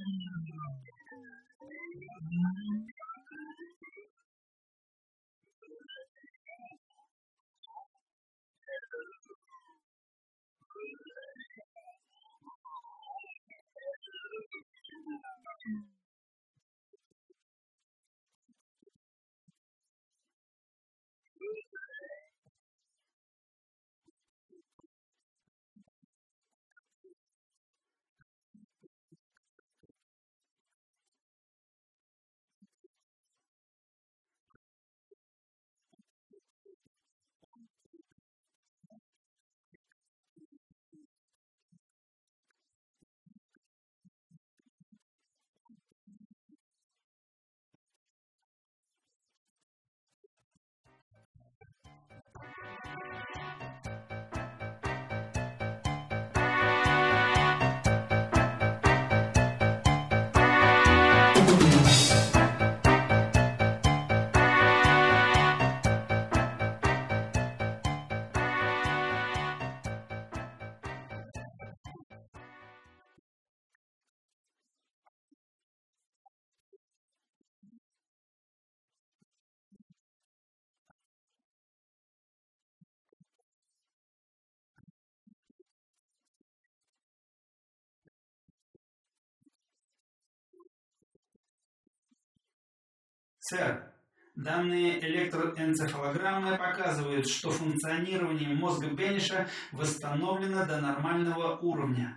Thank you. Сэр, данные электроэнцефалограммы показывают, что функционирование мозга Бениша восстановлено до нормального уровня.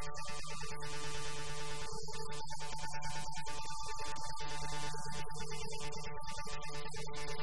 Thank you.